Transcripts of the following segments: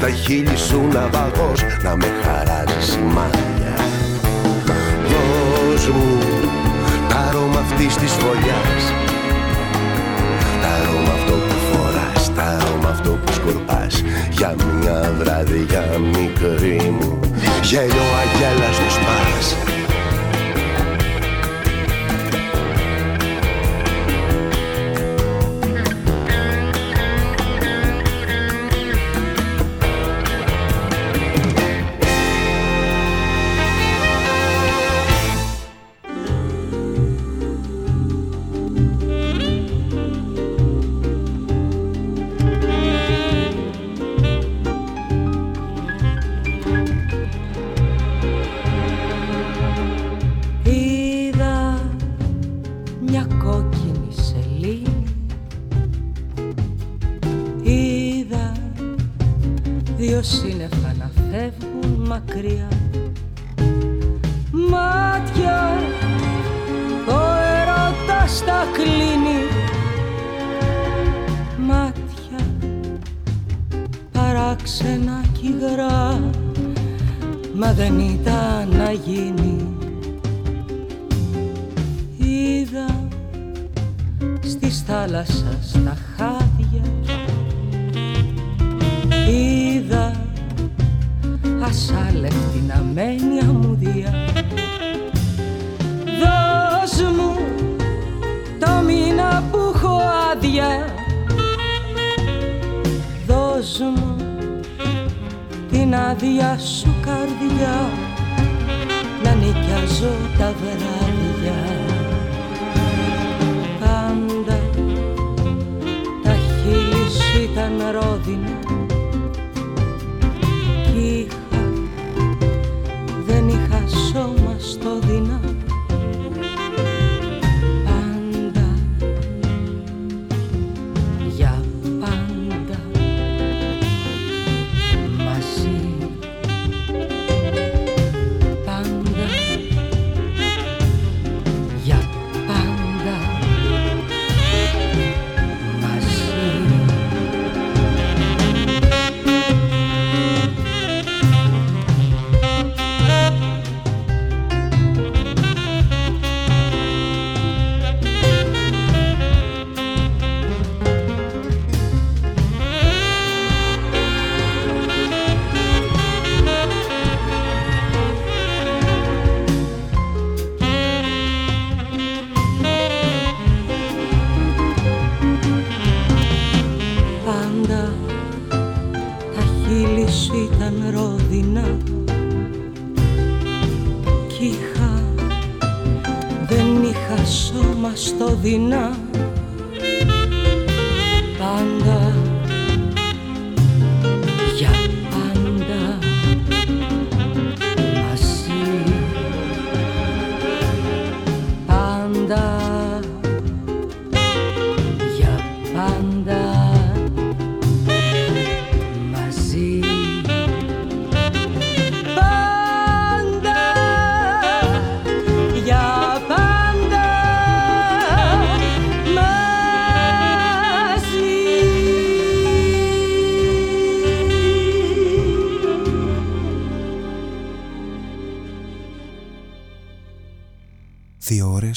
Τα χείλη σου ναυαγός Να με χαράζει η μάτια Δώσ' μου τα αρώμα αυτής της φωλιάς. Τα αρώμα αυτό που φοράς, τα αρώμα αυτό που σκορπάς. Για μια βραδιά μικρή μου Γέλιο αγέλα στο σπάς.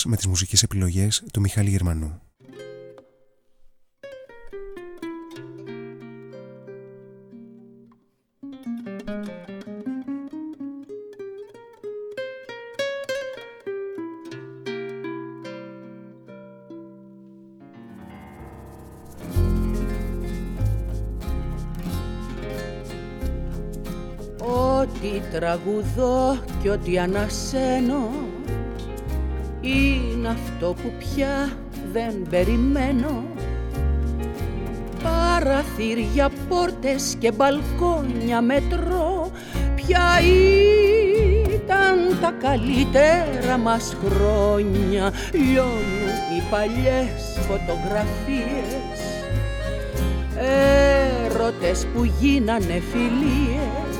Με τις μουσικές επιλογές του Μιχάλη Γερμανού. Ό,τι τραγουδώ και ό,τι ανασένω είναι αυτό που πια δεν περιμένω. Παραθύρια, πόρτες και μπαλκόνια μετρώ. Ποια ήταν τα καλύτερα μας χρόνια. Λιώνουν οι παλιές φωτογραφίες. Έρωτες που γίνανε φιλίες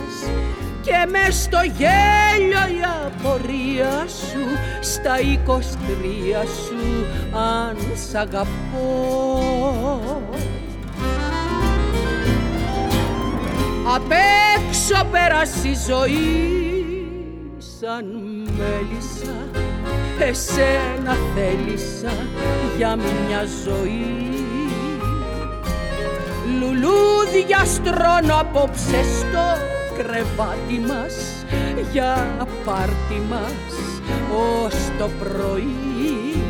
και μες στο γέλιο η απορία σου στα εικοστρία σου αν σ' αγαπώ. Απ' έξω πέρασε η ζωή σαν μέλισσα εσένα θέλησα για μια ζωή. Λουλούδια στρώνω απόψε στο κρεβάτι μας για πάρτι μας ως το πρωί.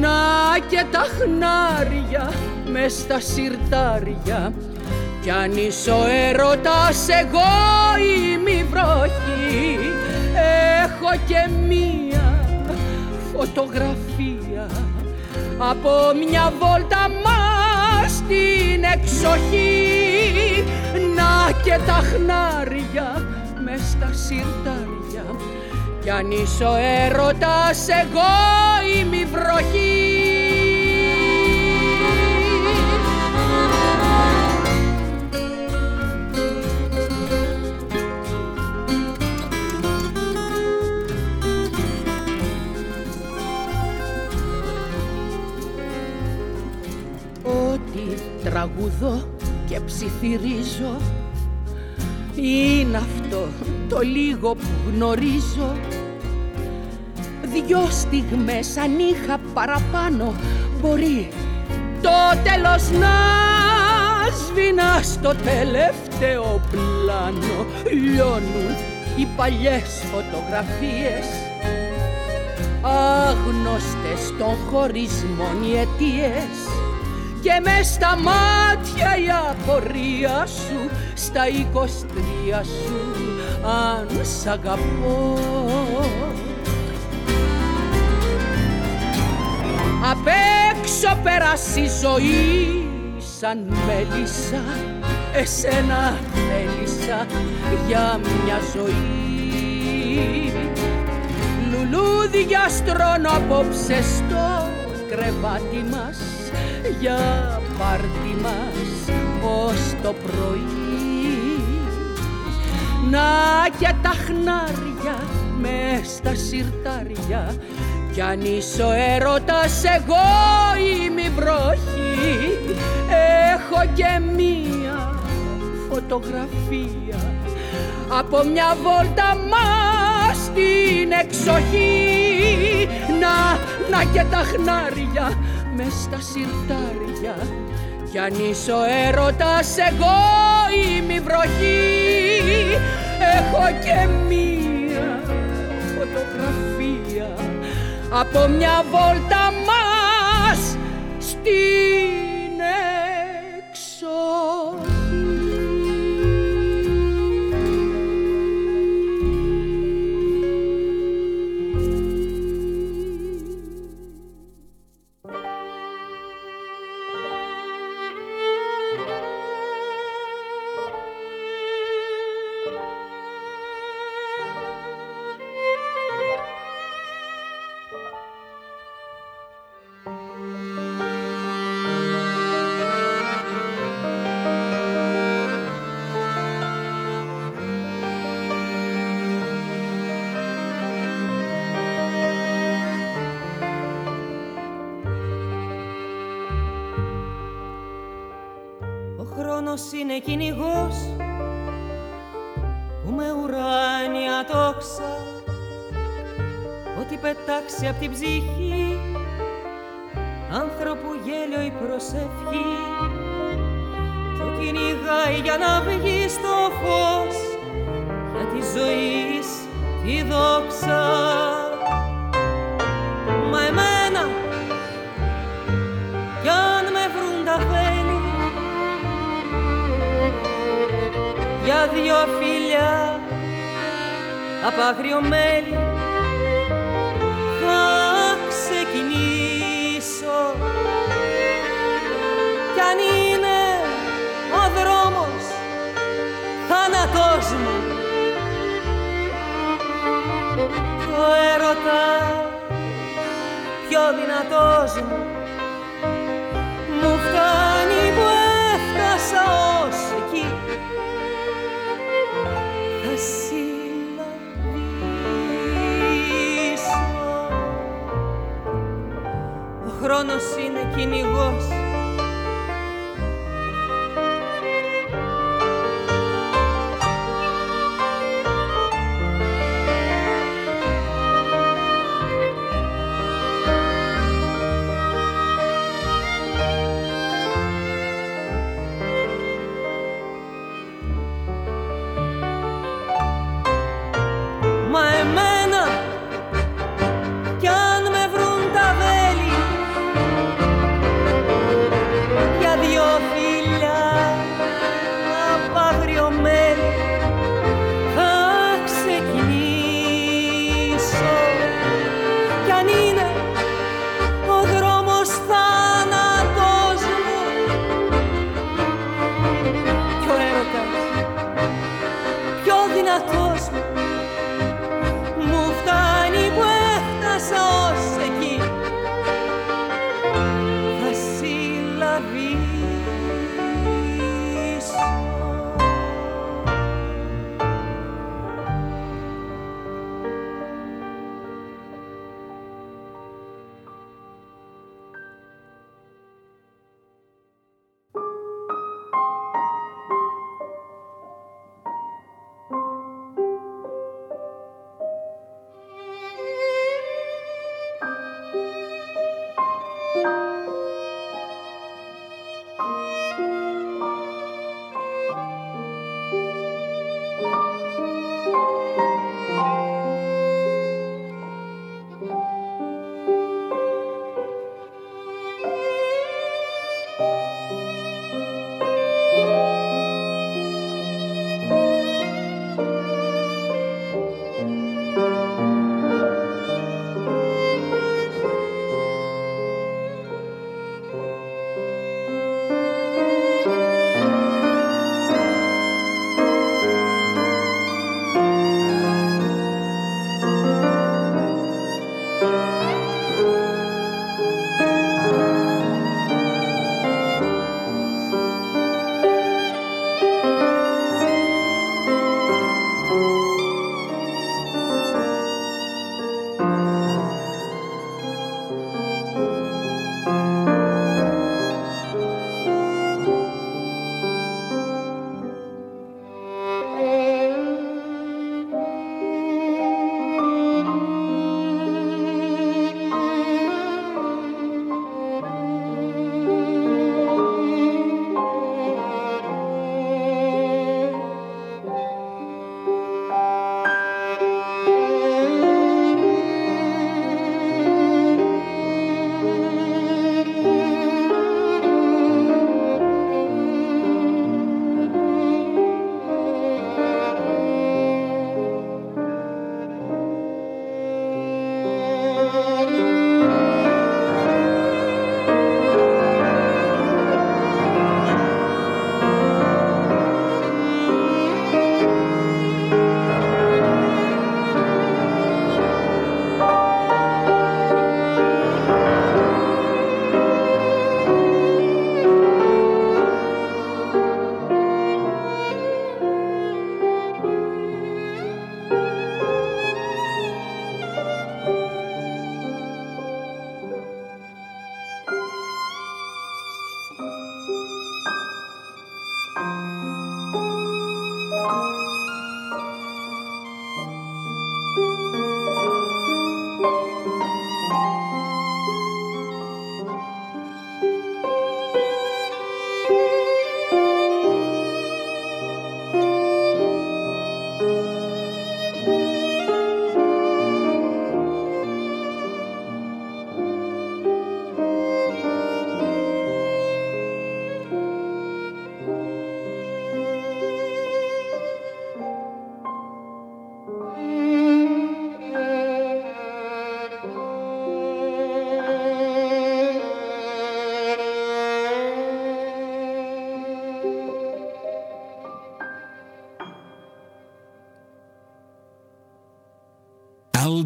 Να και τα χνάρια μες στα σιρτάρια κι αν είσαι ο έρωτας εγώ είμαι η βροχή. Έχω και μία φωτογραφία από μια βόλτα μας στην εξοχή. να και τα χνάρια μες στα σιρτάρια. Κι αν είσαι ο έρωτας εγώ είμαι η βροχή. Ό,τι τραγουδώ και ψιθυρίζω είναι αυτό το λίγο που γνωρίζω. Δυο στιγμές αν είχα παραπάνω μπορεί το τέλος να σβηνά στο τελευταίο πλάνο. Λιώνουν οι παλιές φωτογραφίες άγνωστες των χωρισμών οι αιτίες και μες στα μάτια η απορία σου στα εικοστρία σου αν σ' αγαπώ. Απ' έξω περάσει η ζωή σαν μέλισσα εσένα θέλησα για μια ζωή. Λουλούδια στρώνω απόψε στο κρεβάτι μας για πάρτι μας ως το πρωί. Να και τα χνάρια μες στα σιρτάρια κι αν είσαι ο έρωτας εγώ είμαι η βροχή. Έχω και μία φωτογραφία από μια βόλτα μας στην εξοχή. Να, να και τα χνάρια μες στα σιρτάρια. Κι αν είσαι ο έρωτας εγώ είμαι η βροχή. Έχω και μία φωτογραφία από μια βόλτα μας στην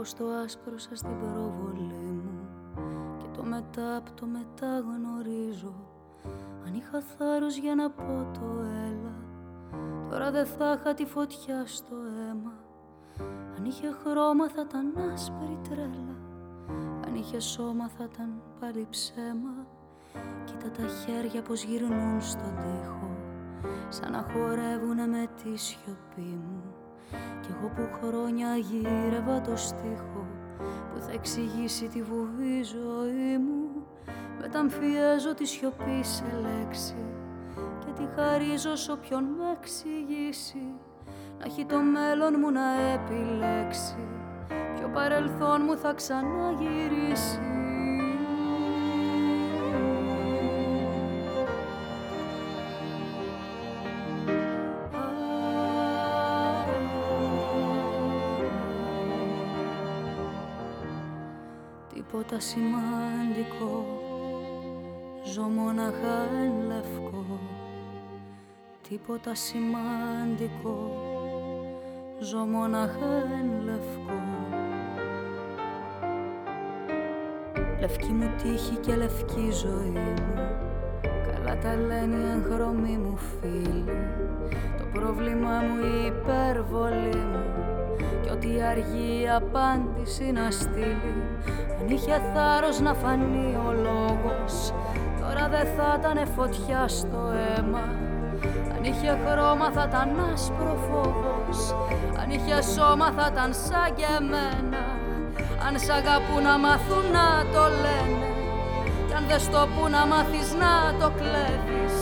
Βλέπω στο άσπρο σας την προβολή μου. Και το μετά απ' το μετά γνωρίζω. Αν είχα θάρρος για να πω το έλα Τώρα δεν θα είχα τη φωτιά στο αίμα. Αν είχε χρώμα θα ήταν άσπρη τρέλα. Αν είχε σώμα θα ήταν πάλι ψέμα. Κοίτα τα χέρια πως γυρνούν στον τοίχο σαν να χορεύουνε με τη σιωπή μου κι εγώ που χρόνια γύρευα το στίχο που θα εξηγήσει τη βουβή ζωή μου μεταμφιέζω τη σιωπή σε λέξη και τη χαρίζω σ' όποιον με εξηγήσει. Να έχει το μέλλον μου να επιλέξει ποιο παρελθόν μου θα ξαναγυρίσει τίποτα σημαντικό Ζω μοναχά εν λευκό. Τίποτα σημαντικό Ζω μοναχά εν λευκό. Λευκή μου τύχη και λευκή ζωή μου Καλά τα λένε οι εγχρωμοί μου φίλοι. Το πρόβλημα μου η υπερβολή μου Κι ό,τι αργεί η απάντηση να στείλει αν είχε θάρρος να φανεί ο λόγος. Τώρα δεν θα ήταν φωτιά στο αίμα. Αν είχε χρώμα θα ήταν άσπρο φόβος Αν είχε σώμα θα ήταν σαν και εμένα. Αν σ' αγαπούν να μάθουν να το λένε. Κι αν δεν στο που να μάθεις να το κλέβεις.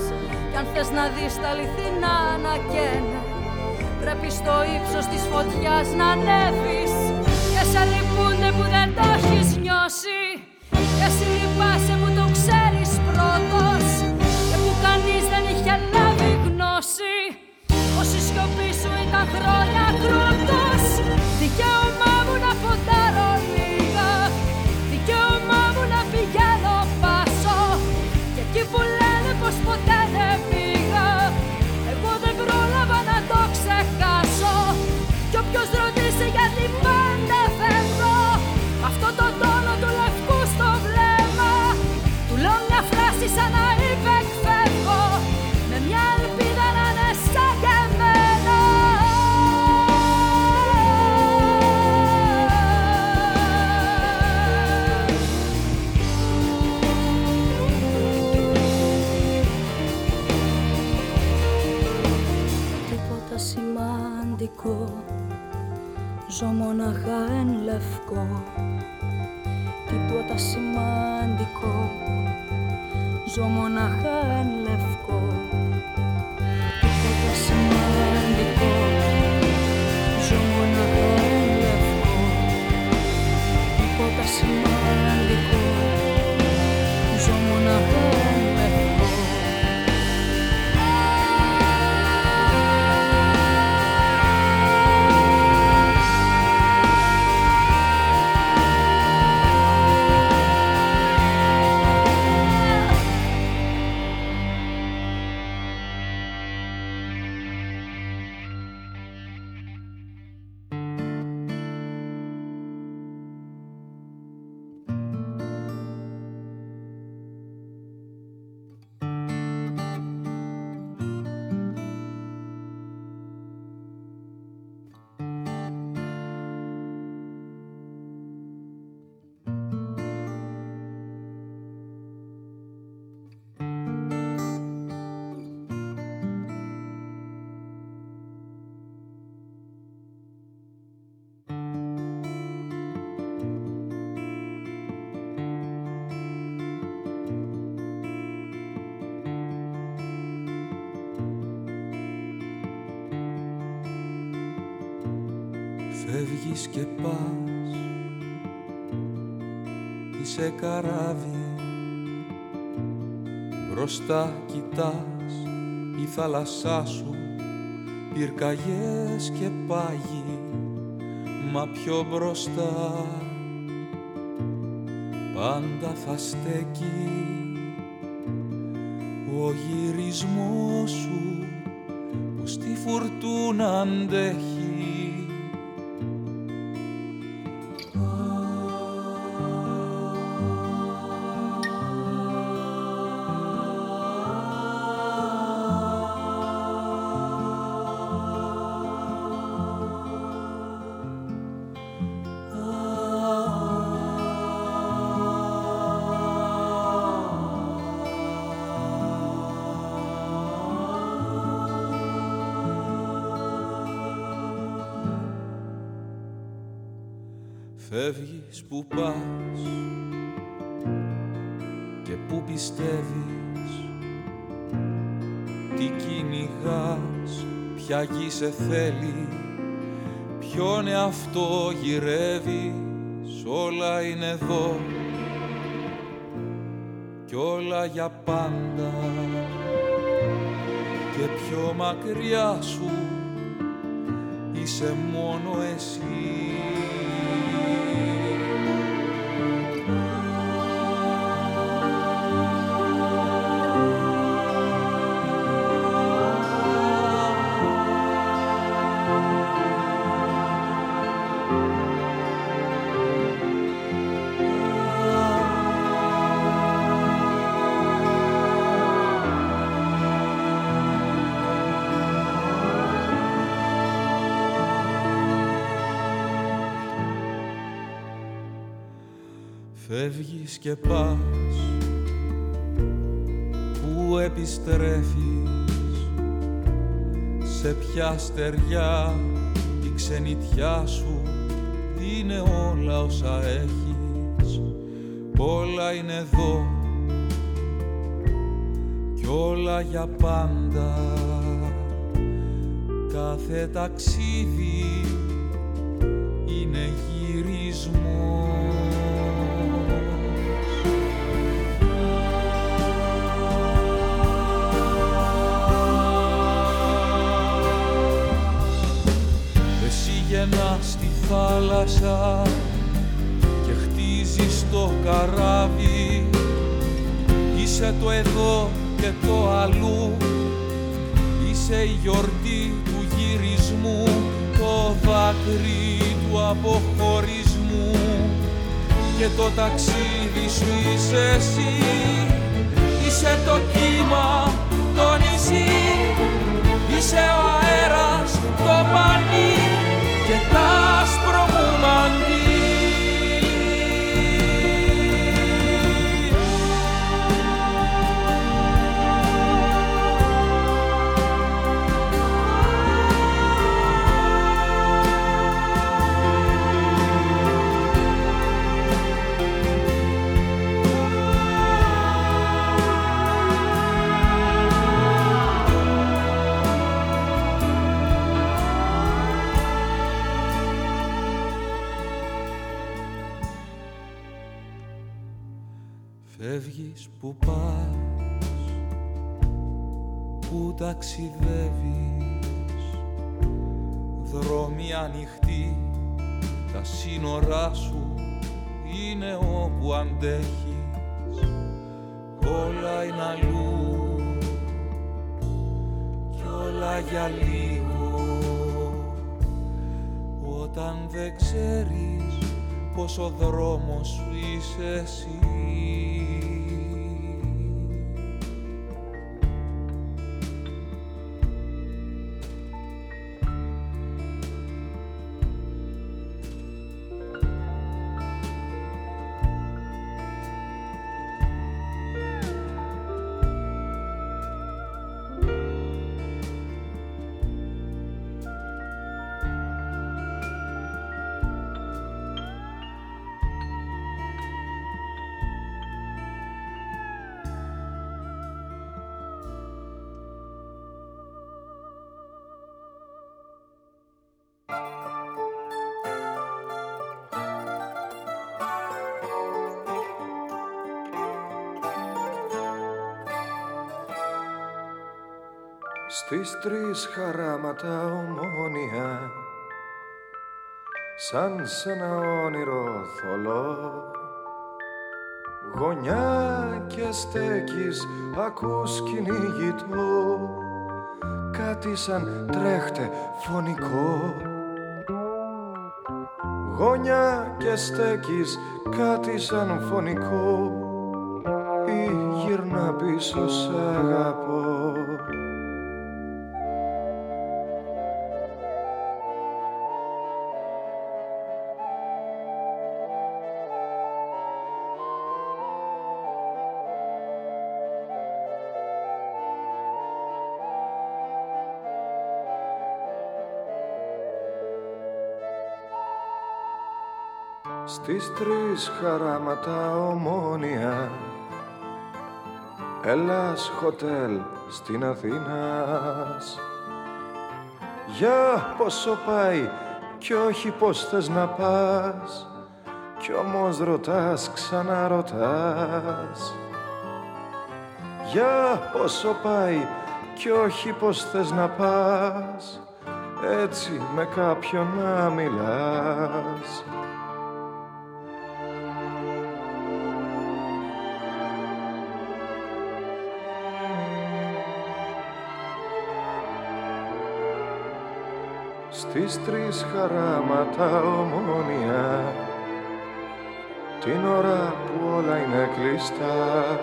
Κι αν θες να δεις τα αληθινά να καίνε. Πρέπει στο ύψος της φωτιάς να ανέβεις. Και σε λυπούνται που δεν το έχεις νιώσει. Και εσύ λυπάσαι που το ξέρεις πρώτος Και που κανείς δεν είχε λάβει γνώση. Πως η σιωπή σου ήταν χρόνια κρούτος Δικαίωμά Είσαι καράβι. Μπροστά κοιτάς η θάλασσά σου Πυρκαγιές και πάγι Μα πιο μπροστά. Πάντα θα στέκει Ο γυρισμός σου Που στη φουρτούνα αντέχει που πας και που πιστεύεις. Τι κυνηγάς, ποια γη σε θέλει Ποιον εαυτό γυρεύεις, όλα είναι εδώ Κι όλα για πάντα. Και πιο μακριά σου είσαι μόνο εσύ Φεύγεις και πας. Πού επιστρέφεις. Σε ποια στεριά Η ξενιτιά σου Είναι όλα όσα έχεις. Όλα είναι εδώ. Κι όλα για πάντα. Κάθε ταξίδι Πήγαινα στη θάλασσα και χτίζεις το καράβι. Είσαι το εδώ και το αλλού. Είσαι η γιορτή του γυρισμού το δάκρυ του αποχωρισμού. Και το ταξίδι σου είσαι εσύ. Είσαι το κύμα, το νησί. Είσαι ο αέρας, το πανί και τ' άσπρο ταξιδεύεις. Δρόμοι ανοιχτοί, τα σύνορά σου είναι όπου αντέχεις. Όλα είναι αλλού κι όλα για λίγο. Όταν δεν ξέρεις πως ο δρόμος σου είσαι εσύ Στις τρεις χαράματα ομόνια σαν σε ένα όνειρο θολό. Γωνιά και στέκεις ακούς κυνηγητό κάτι σαν τρέχτε φωνικό. Γωνιά και στέκεις κάτι σαν φωνικό. Ή γυρνά πίσω σ' αγαπώ Στις τρεις χαράματα ομόνια. Ελλάς χοτέλ στην Αθήνας. Για πόσο πάει κι όχι πως θες να πας Κι όμως ρωτάς ξαναρωτάς. Για πόσο πάει κι όχι πως θες να πας Έτσι με κάποιον να μιλάς στις τρεις χαράματα ομόνια. Την ώρα που όλα είναι κλειστά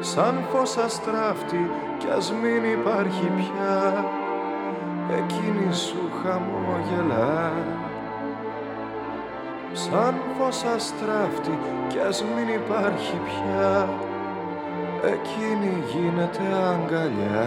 σαν φως αστράφτη κι ας μην υπάρχει πια εκείνη σου χαμόγελα. Σαν φως αστράφτη κι ας μην υπάρχει πια εκείνη γίνεται αγκαλιά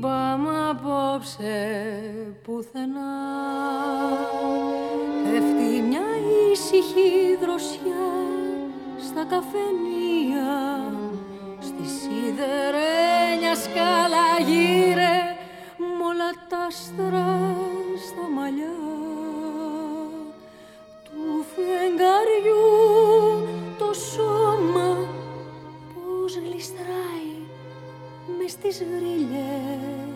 πάμε απόψε πουθενά. Πέφτει μια ήσυχη δροσιά στα καφενεία, στη σιδερένιας σκάλα γύρε μ' όλα τα άστρα στα μαλλιά. στις γρίλες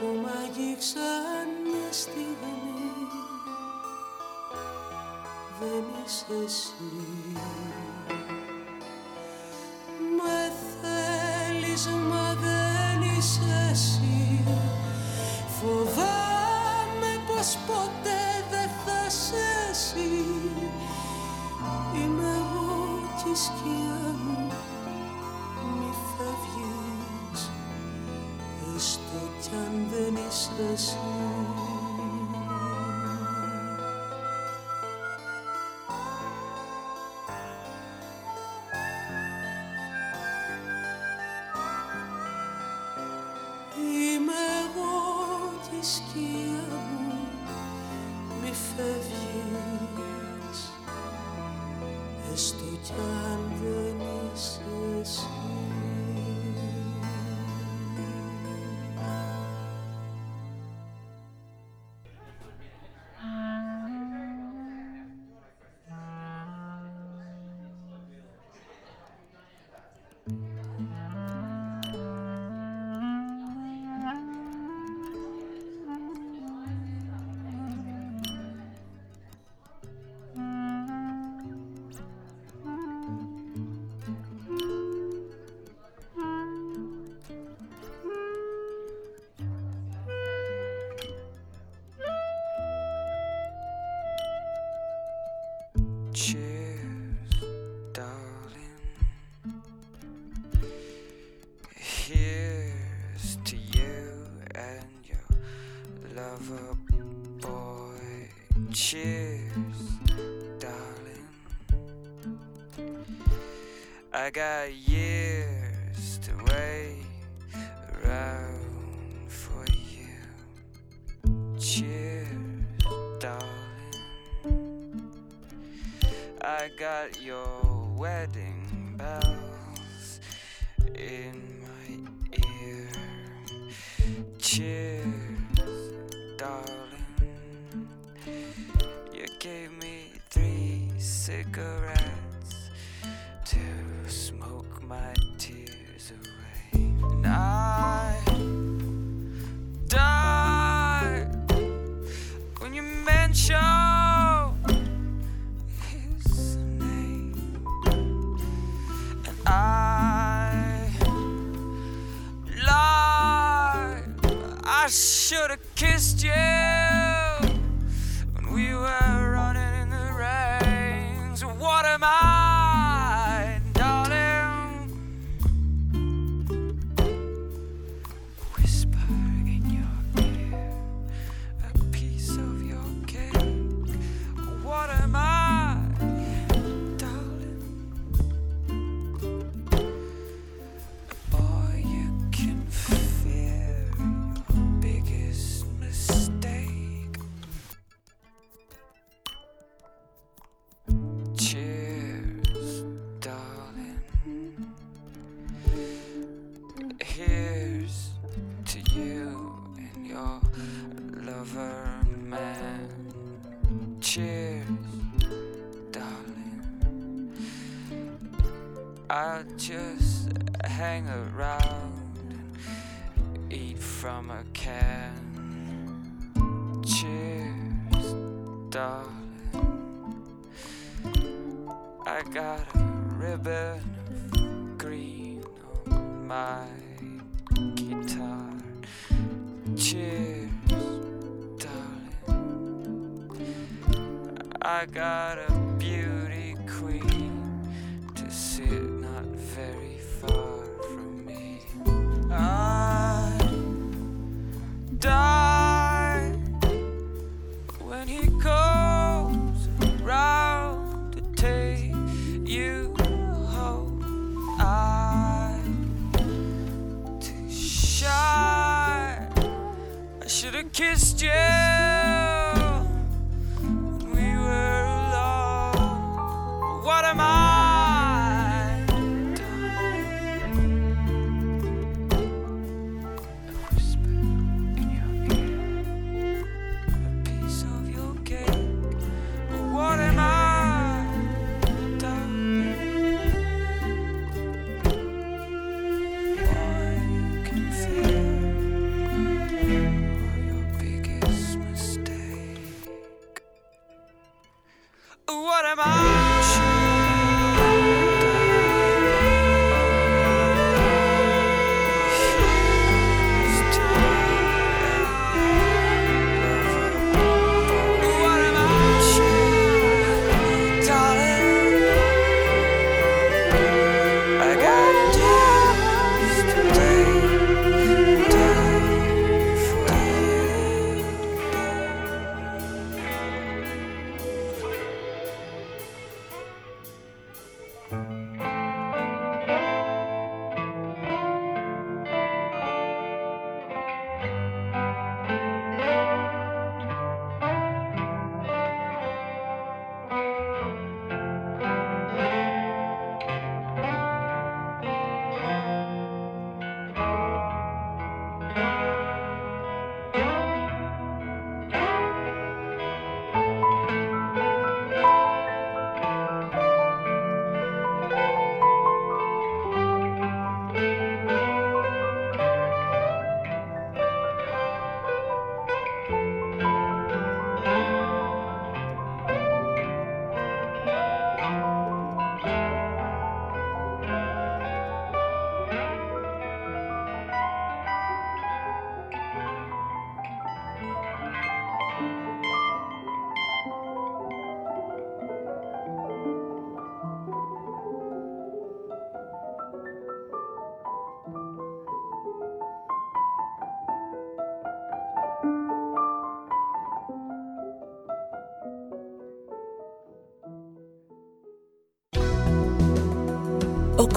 που μ' άγγιξαν μια στιγμή δεν είσαι εσύ. Με θέλεις μα δεν είσαι. Εμένα ότι σκιά μις φεύγεις στον. guy uh, he comes around to take you home. I'm too shy. I should have kissed you.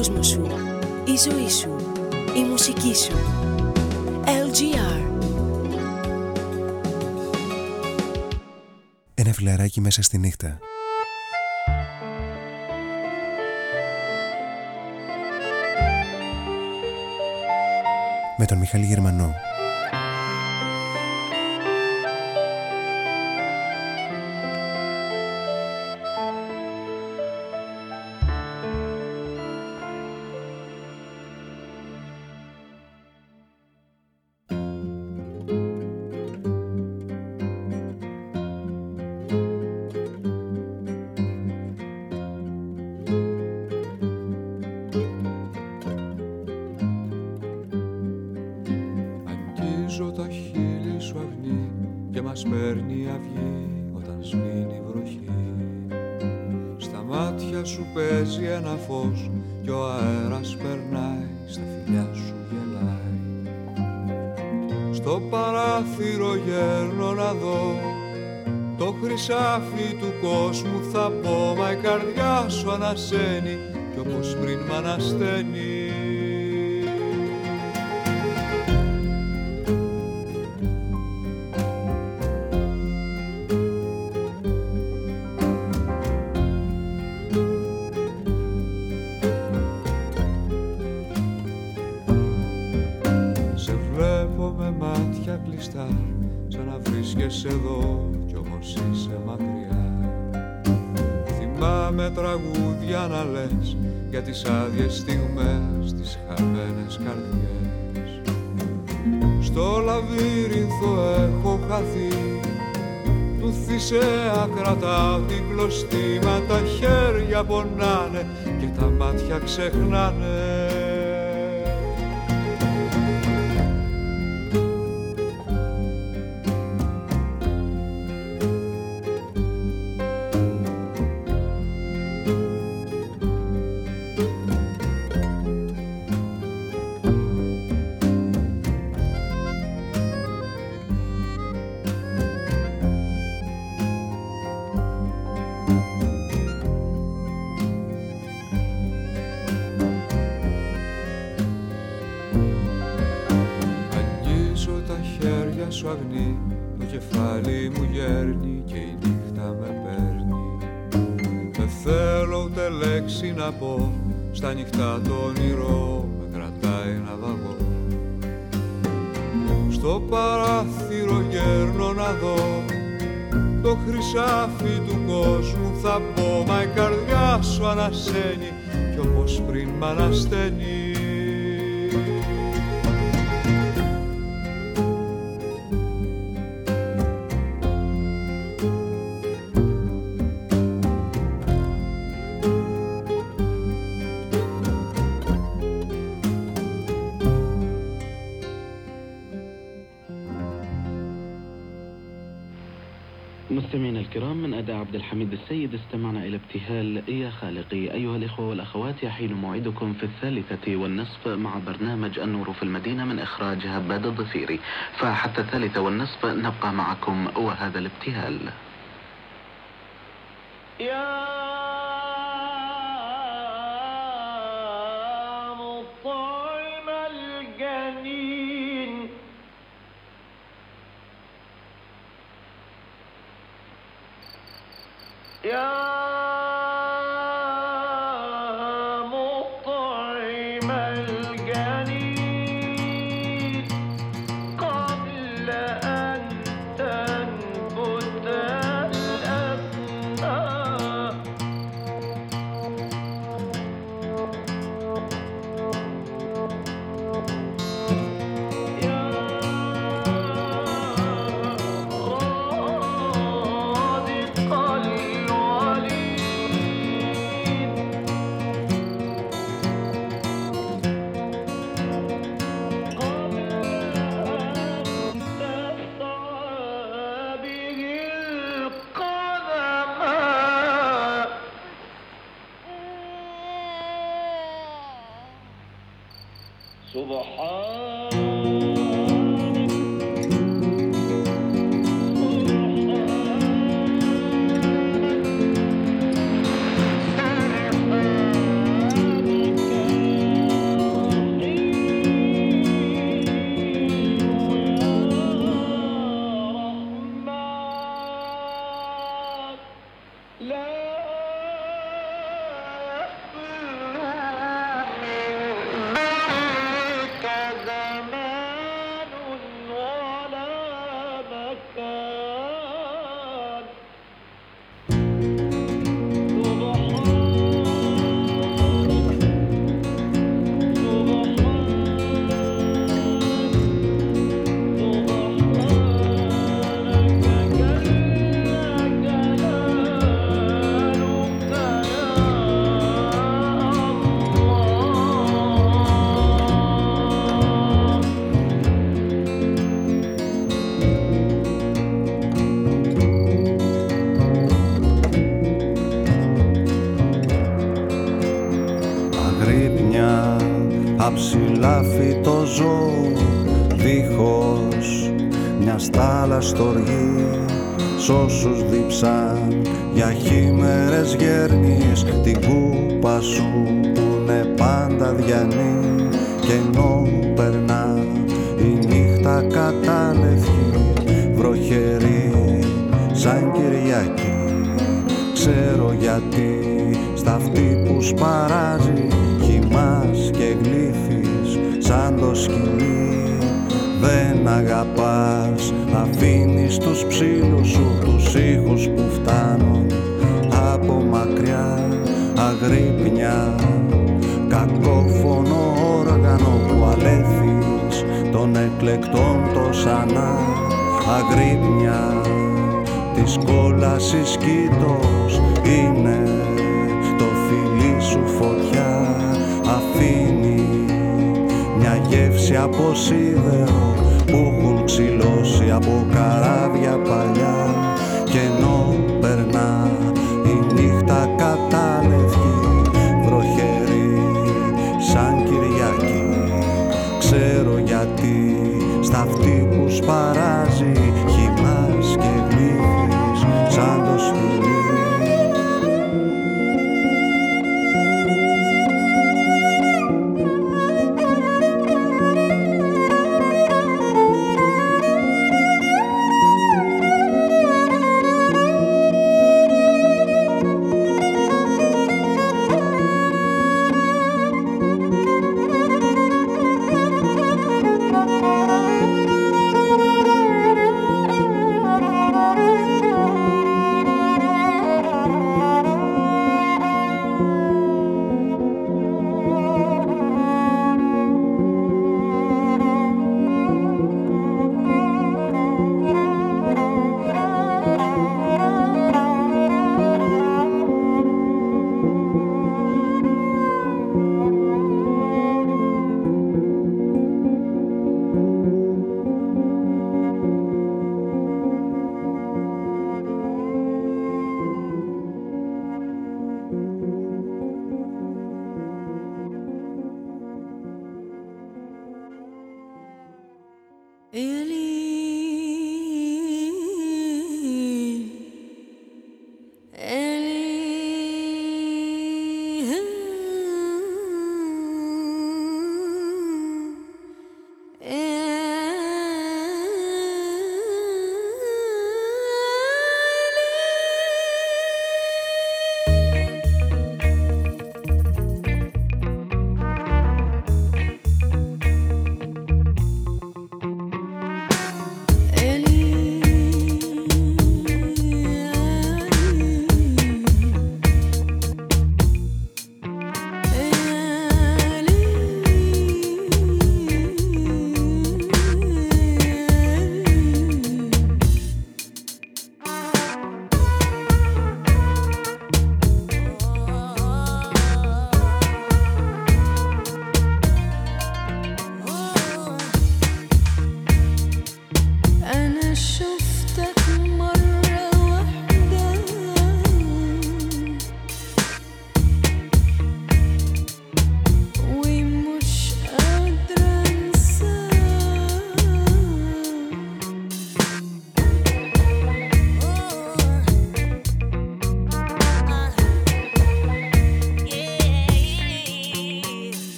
Κόσμος σου, η ζωή σου, η μουσική σου. LGR. Ένα φιλαράκι μέσα στη νύχτα. Με τον Μιχάλη Γερμανό. Μάτια σου παίζει ένα φως και ο αέρας περνάει, στα φιλιά σου γελάει. Στο παράθυρο γέρνω να δω το χρυσάφι του κόσμου θα πω μα η καρδιά σου ανασένει κι όπως πριν μ' ανασταίνει. Πονάνε και τα μάτια ξεχνάνε حين موعدكم في الثالثة والنصف مع برنامج النور في المدينة من إخراج هباد الضفيري فحتى الثالثة والنصف نبقى معكم وهذا الابتهال. passar.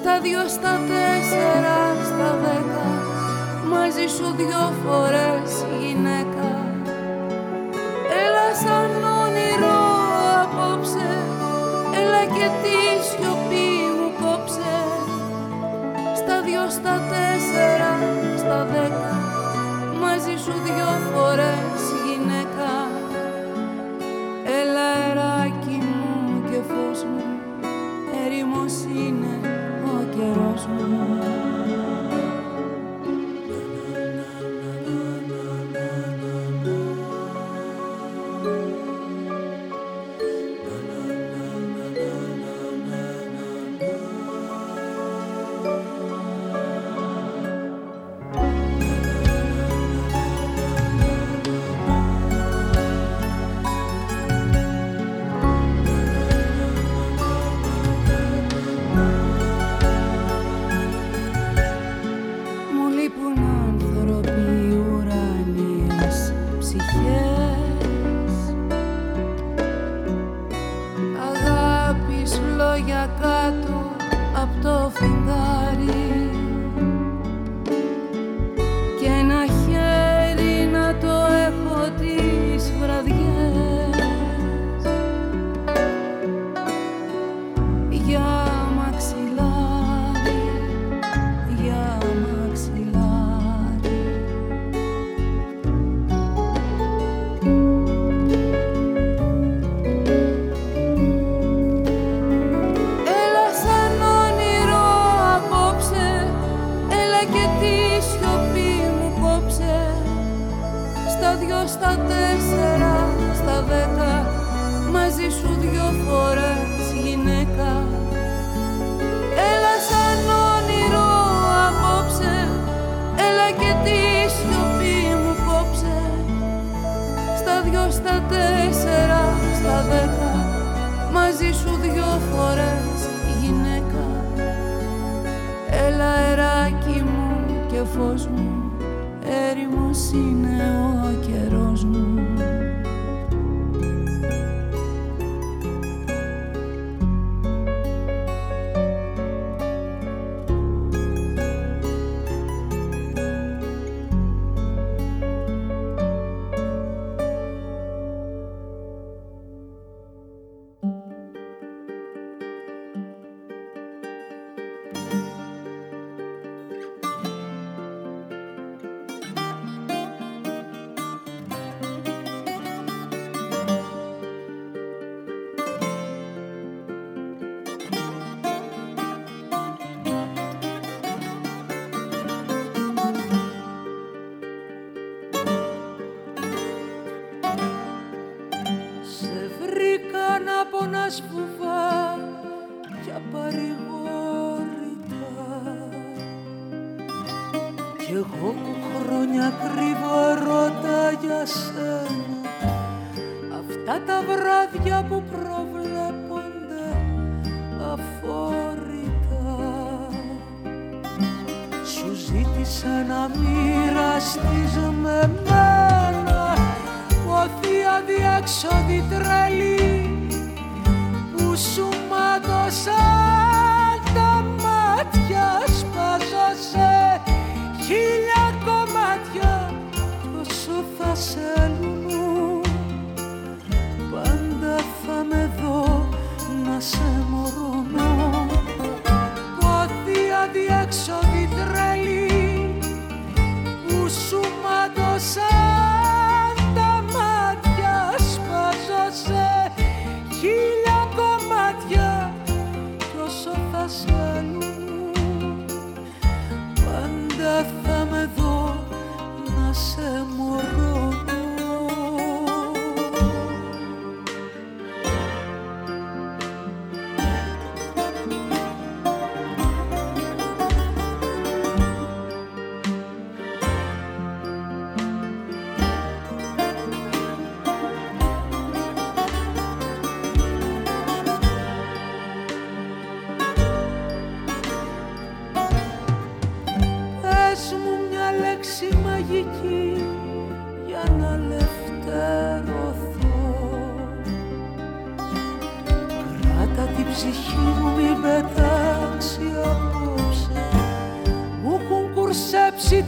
Στα δυο, στα τέσσερα, στα δέκα Μαζί σου δυο φορές γυναίκα. Έλα σαν όνειρο απόψε Έλα και τη σιωπή μου κόψε. Στα δυο, στα τέσσερα, στα δέκα Μαζί σου δυο φορές Christmas. εξόδικτρα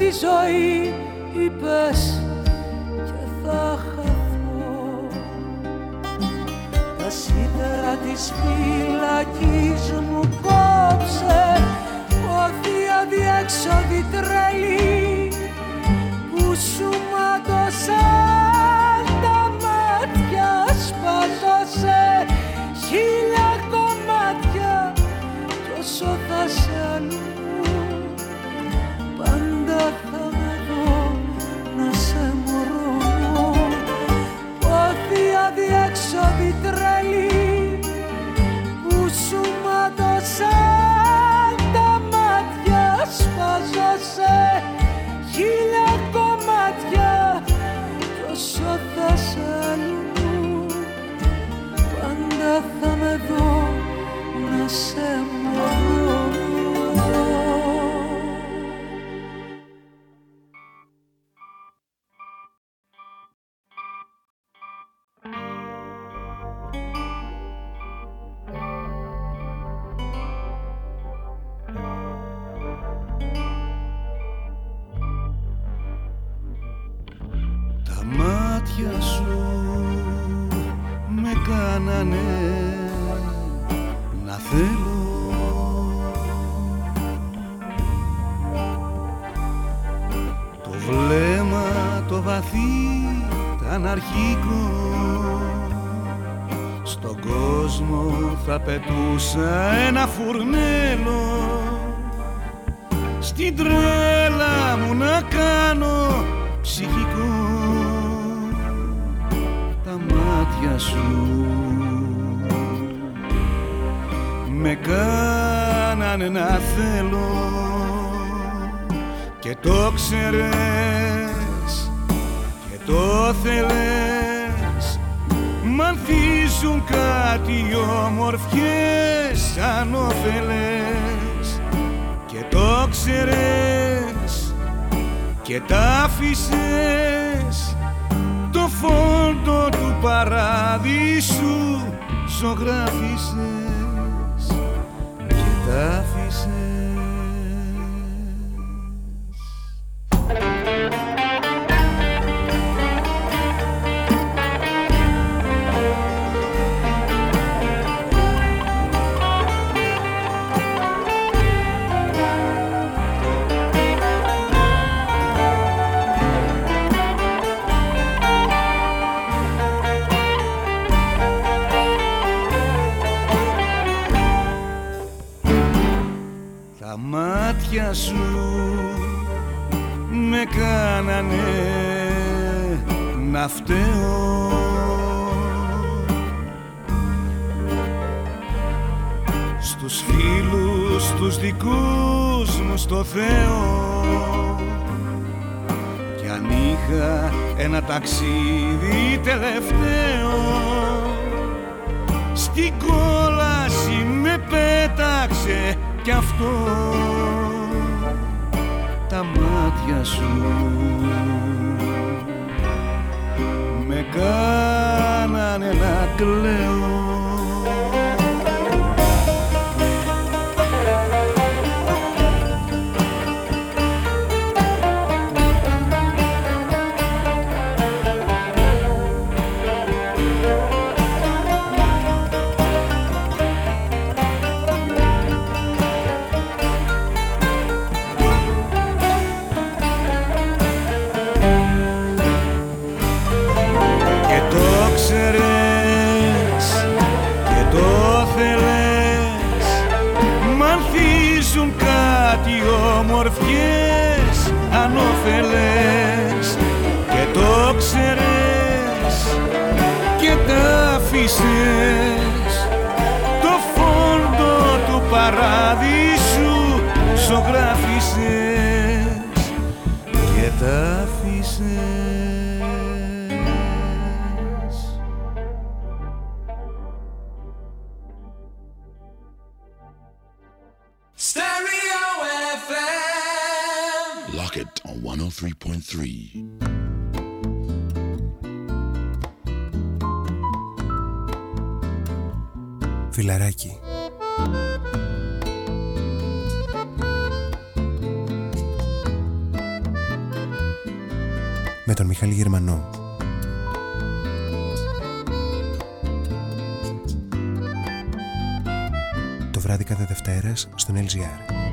Τη ζωή είπες και θα χαθώ. Τα σίδερα της φύλας Μ' κάτι ομορφιές σαν όφελες Και το ξέρες και τα άφησες. Το φόντο του παράδεισου ζωγράφισες Και τα άφησες. μάτια σου με κάνανε να φταίω. Στους φίλους τους δικούς μου στο Θεό. Κι αν είχα ένα ταξίδι τελευταίο Στην κόλαση με πέταξε κι αυτό τα μάτια σου. Με κάνανε να κλαίω. Τα αφήσες το φόντο του παράδεισου ζωγράφισες και τα αφήσες. On 103.3. Φιλαράκι. Με τον Μιχάλη Γερμανό. Το βράδυ κάθε Δευτέρας στον LGR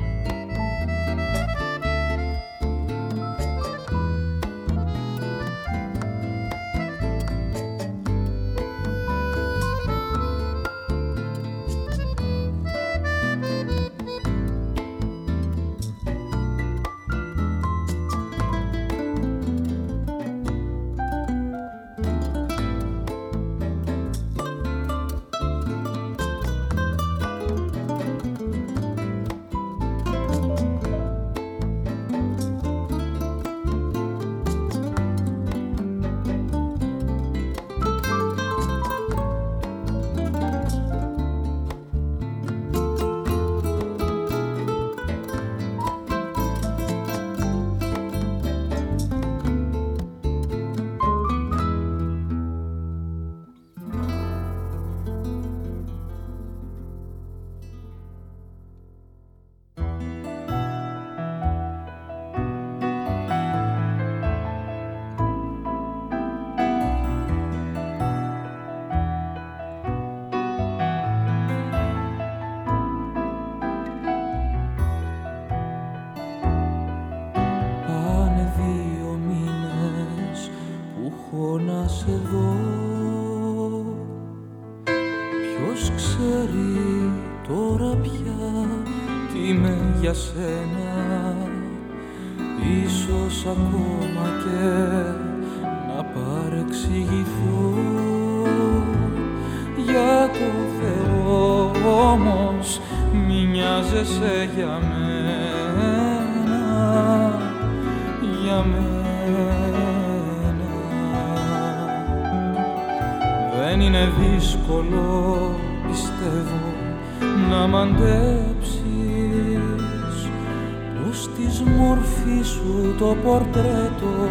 πορτρέτο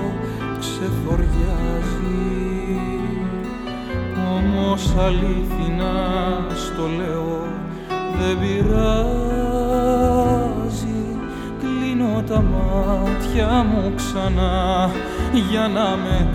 ξεθοριάζει όμως αλήθινα στο λέω δεν πειράζει. Κλείνω τα μάτια μου ξανά για να με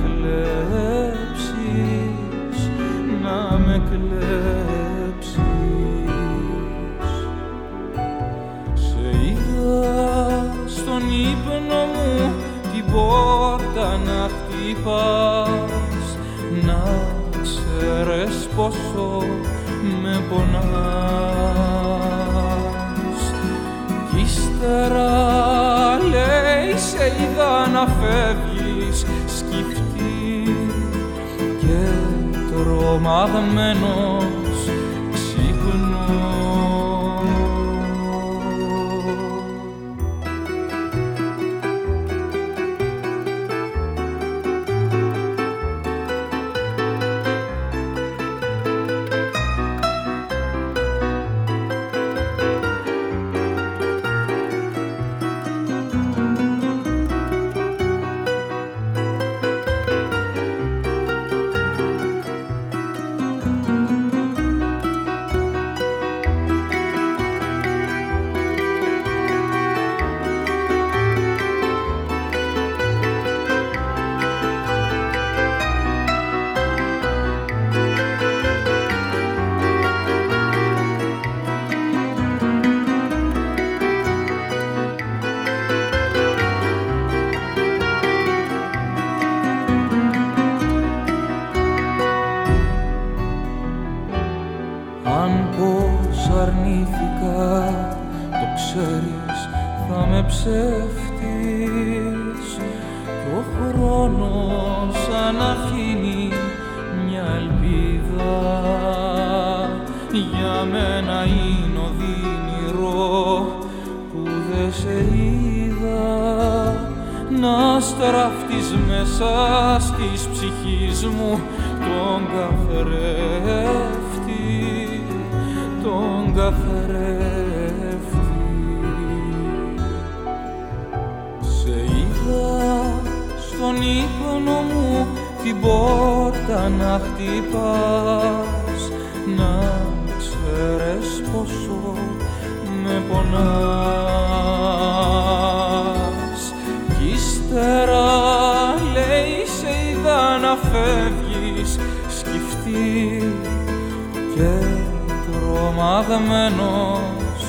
να φεύγεις σκυφτή και τρομαγμένος. Να στραφτείς μέσα στις ψυχής μου. Τον καθρέφτη, τον καθρέφτη. Σε είδα στον ύπνο μου την πόρτα να χτυπάς. Να ξέρεις πόσο με πονάς. κι ύστερα λέει σε είδα να φεύγεις σκυφτή και τρομαγμένος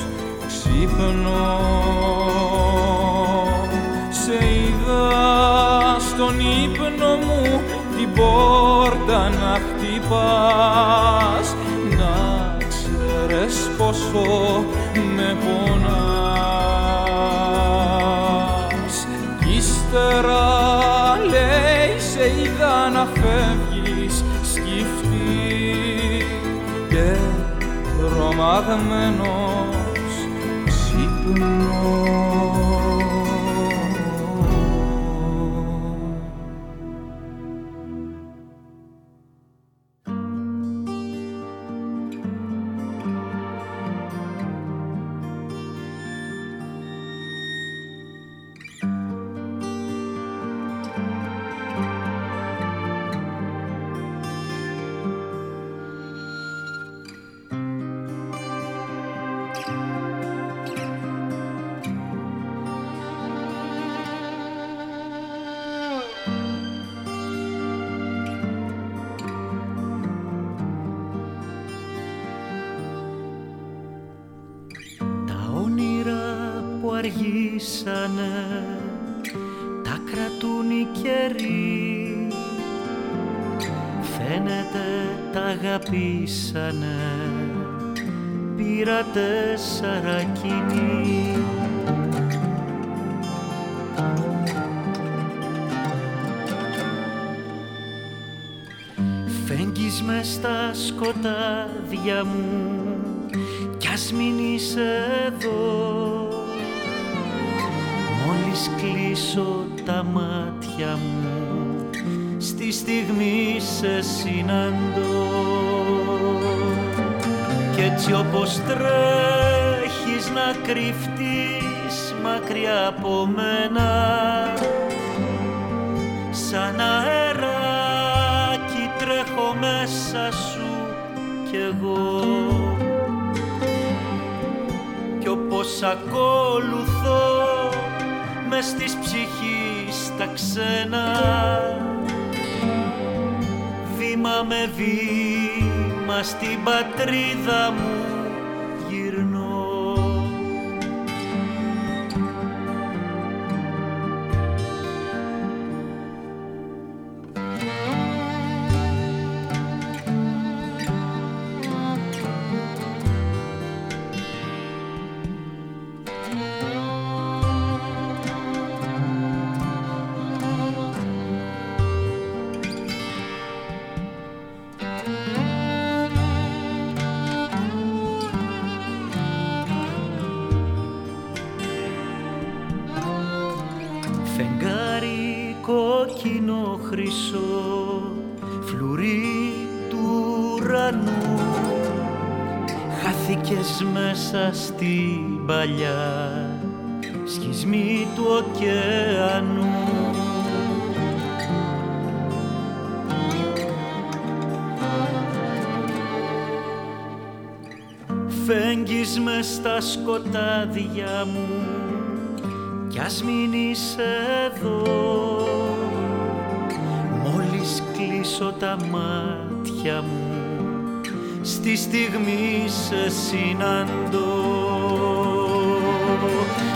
ξύπνω σε είδα στον ύπνο μου την πόρτα να χτυπάς. Να ξέρεις πόσο ύστερα λέει σε είδα να φεύγεις σκυφτή και τρομαγμένος. Ξύπνω εγώ. Κι όπως ακολουθώ μες της ψυχής τα ξένα βήμα με βήμα στην πατρίδα μου χρυσό φλουρί του ουρανού. Χάθηκες μέσα στην παλιά σχισμή του ωκεανού. Φέγγεις μες στα σκοτάδια μου κι ας μείνεις εδώ κλείσω τα μάτια μου. Στη στιγμή σε συναντώ.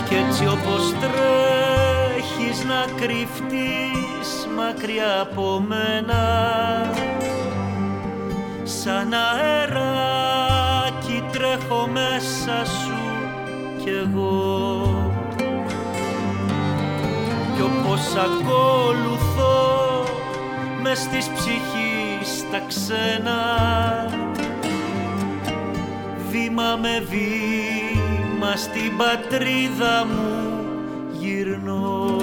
Κι έτσι όπως τρέχεις να κρυφτείς μακριά από μένα Σαν αεράκι τρέχω μέσα σου κι εγώ. Κι όπως ακολουθώ μες της ψυχής τα ξένα. Βήμα με βήμα στην πατρίδα μου γυρνώ.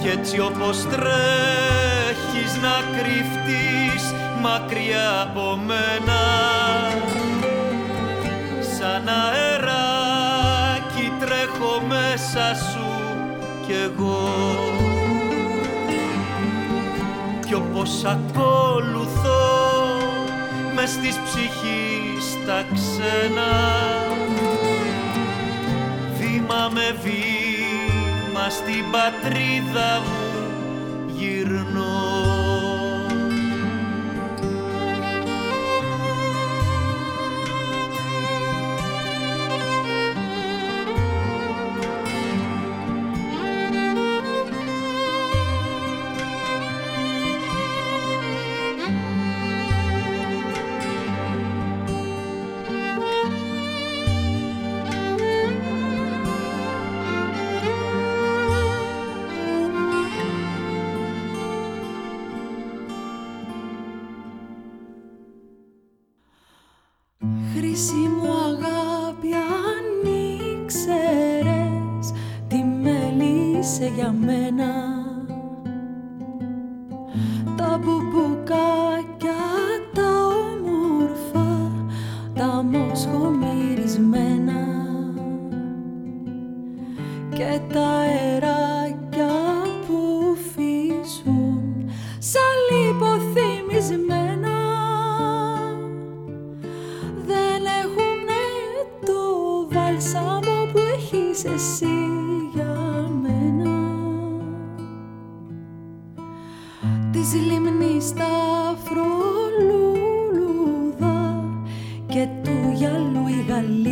Κι έτσι όπως τρέχεις να κρυφτείς μακριά από μένα σαν αεράκι τρέχω μέσα σου κι εγώ κι όπως ακολουθώ μες της ψυχής τα ξένα. Βήμα με βήμα στην πατρίδα μου και του γυαλού η Γαλλία.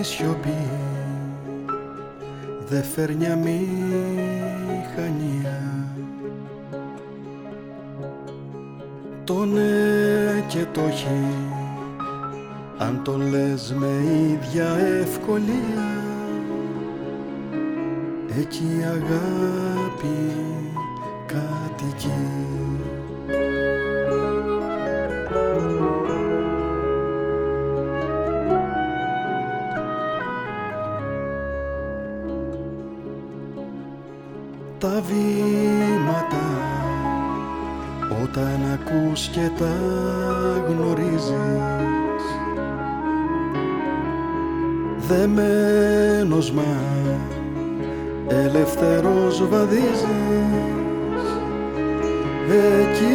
Σιωπή δε φέρνει αμηχανία Το ναι και το χ αν το λες με ίδια ευκολία εκεί η αγάπη ακούς και τα γνωρίζεις. Δεμένος μα ελευθερός βαδίζεις. Εκεί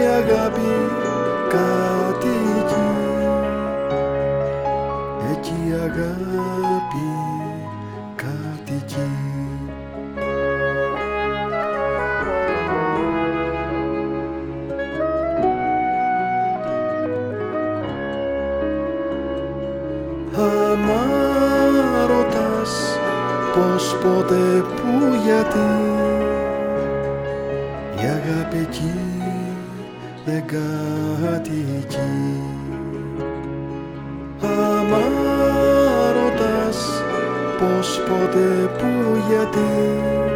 η αγάπη κατοικεί εκεί. Η αγάπη πως πότε που γιατί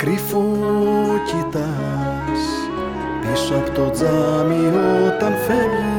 Κρυφό κοιτάς πίσω από το τζάμι όταν φεύγεις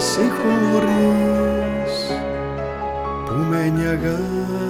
να συγχωρείς που μένει αγάπη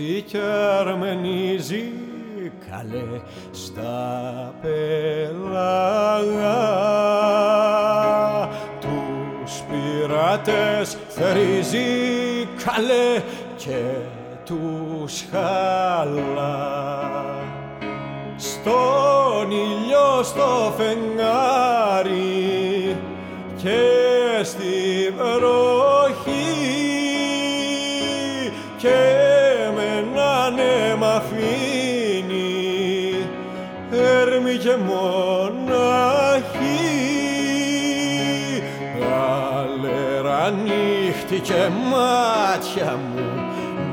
Ρίζει κι αρμενίζει καλέ στα πελαγά τους πειρατές θερίζει καλέ και τους χαλά. Στον ήλιο στο φεγγάρι Σκέφτηκε μάτια μου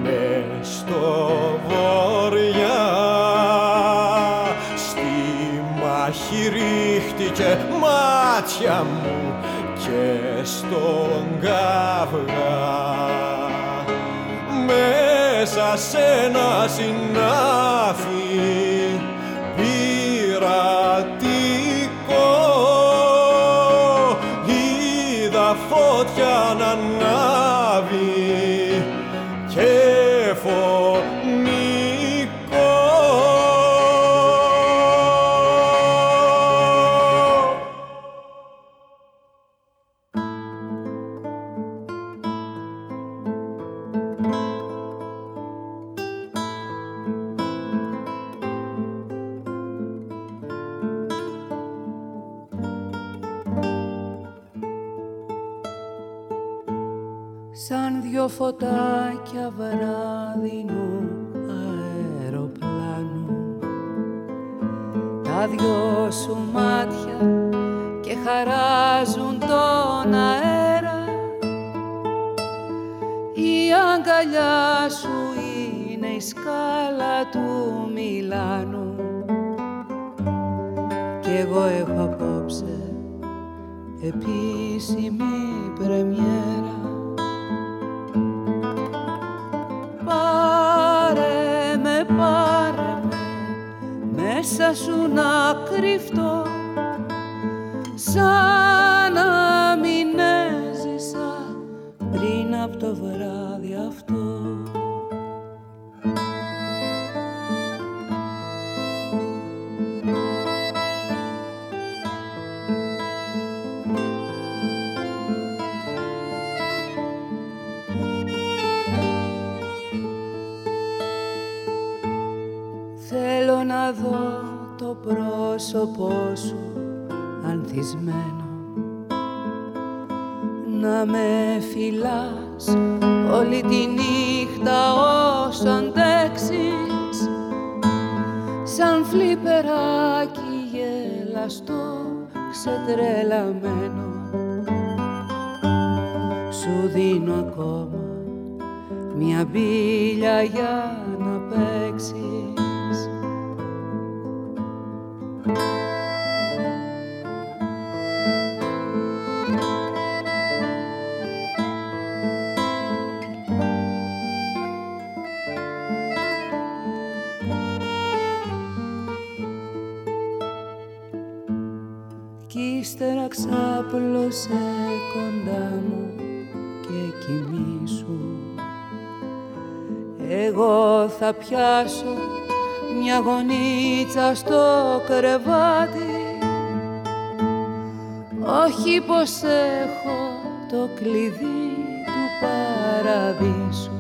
μες στο βοριά Στη μάχη ρίχτηκε μάτια μου και στον καβγά. Μέσα σε ένα συνάφι ξάπλωσε κοντά μου και κοιμήσου. Εγώ θα πιάσω μια γονίτσα στο κρεβάτι. Όχι πως έχω το κλειδί του παραδείσου.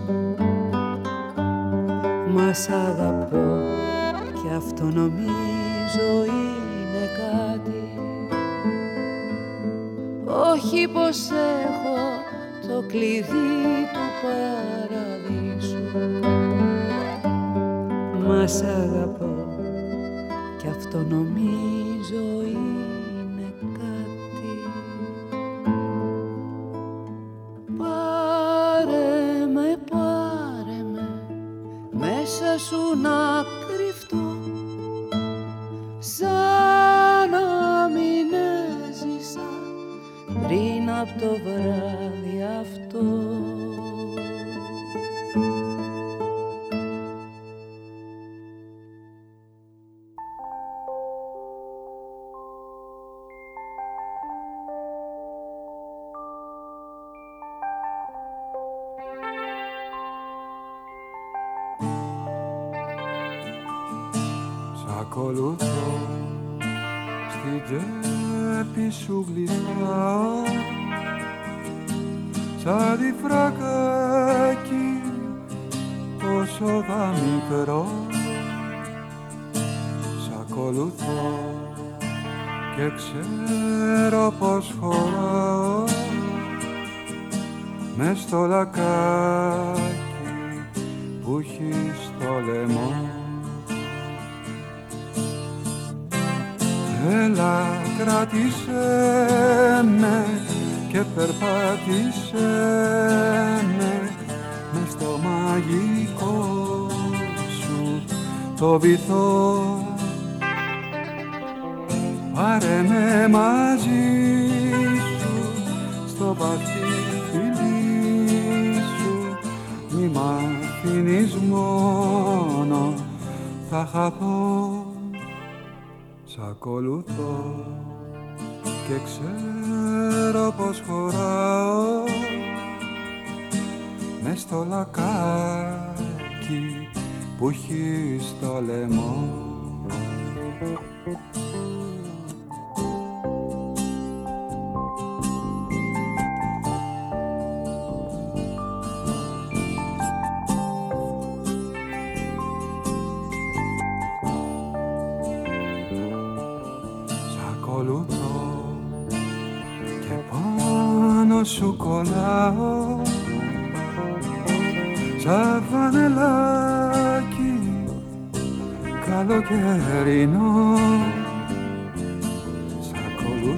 Μας σ' αγαπώ και αυτό νομίζω όχι πως έχω το κλειδί του παραδείσου. Μας σ' αγαπώ και αυτό νομίζω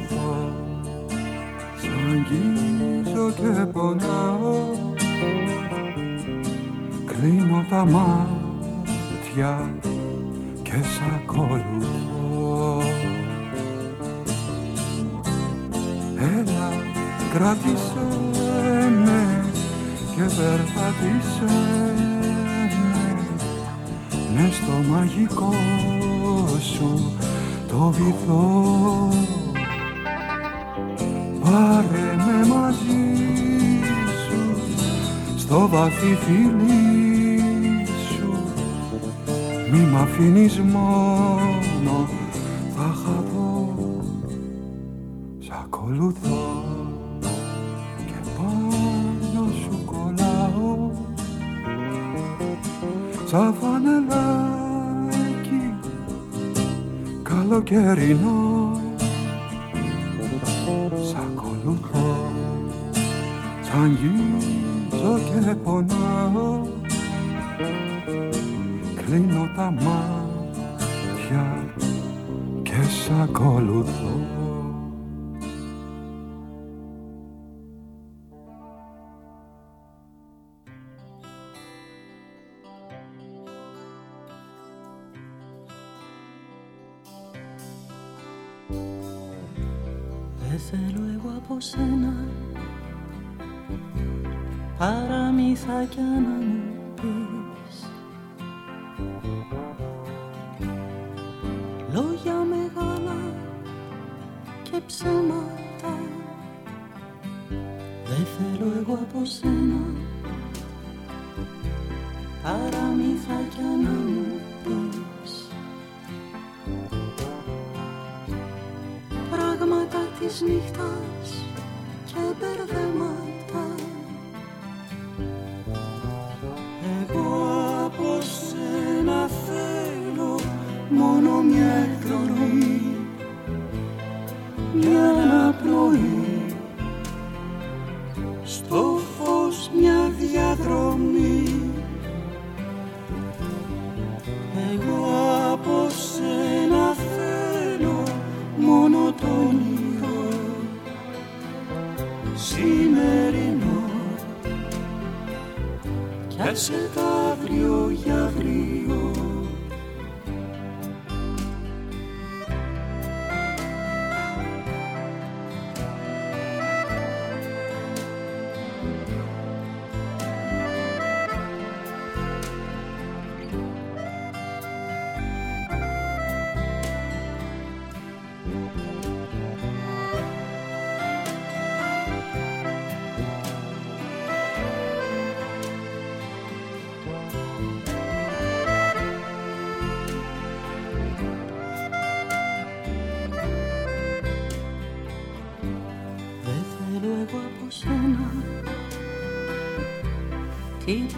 ακολουθώ σ' αγγίζω και πονάω. Κλείνω τα μάτια και σ' ακολουθώ Έλα κράτησέ με και περπάτησέ με. Μες στο μαγικό σου το βυθό Πάρε με μαζί σου στο βαθύ φιλί σου. Μη μ' αφήνεις μόνο θα χαθώ. Σ' ακολουθώ και πάνω σου κολλάω. Σαν φανελάκι καλοκαιρινό αγγίζω και πονάω. Κλείνω τα μάτια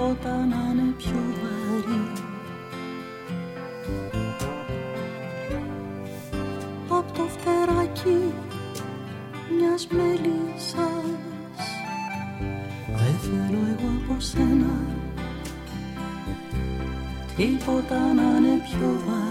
φώτα να είναι πιο βαρύ. Απ' το φτεράκι μιας μέλισσας Δεν θέλω εγώ από σένα τίποτα να είναι πιο βαρύ.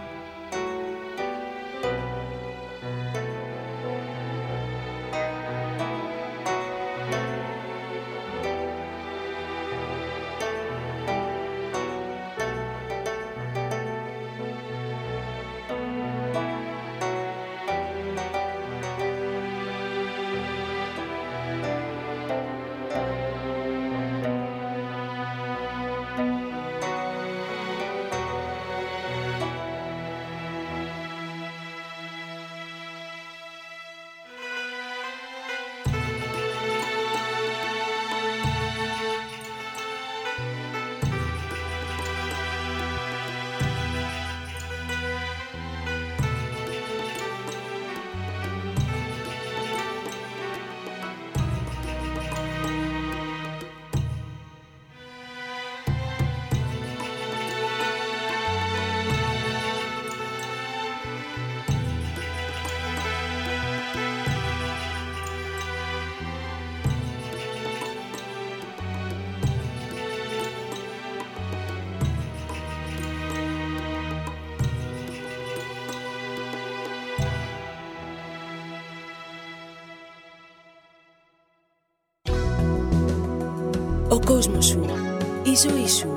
Ζωή σου,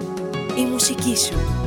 η μουσική σου. LGR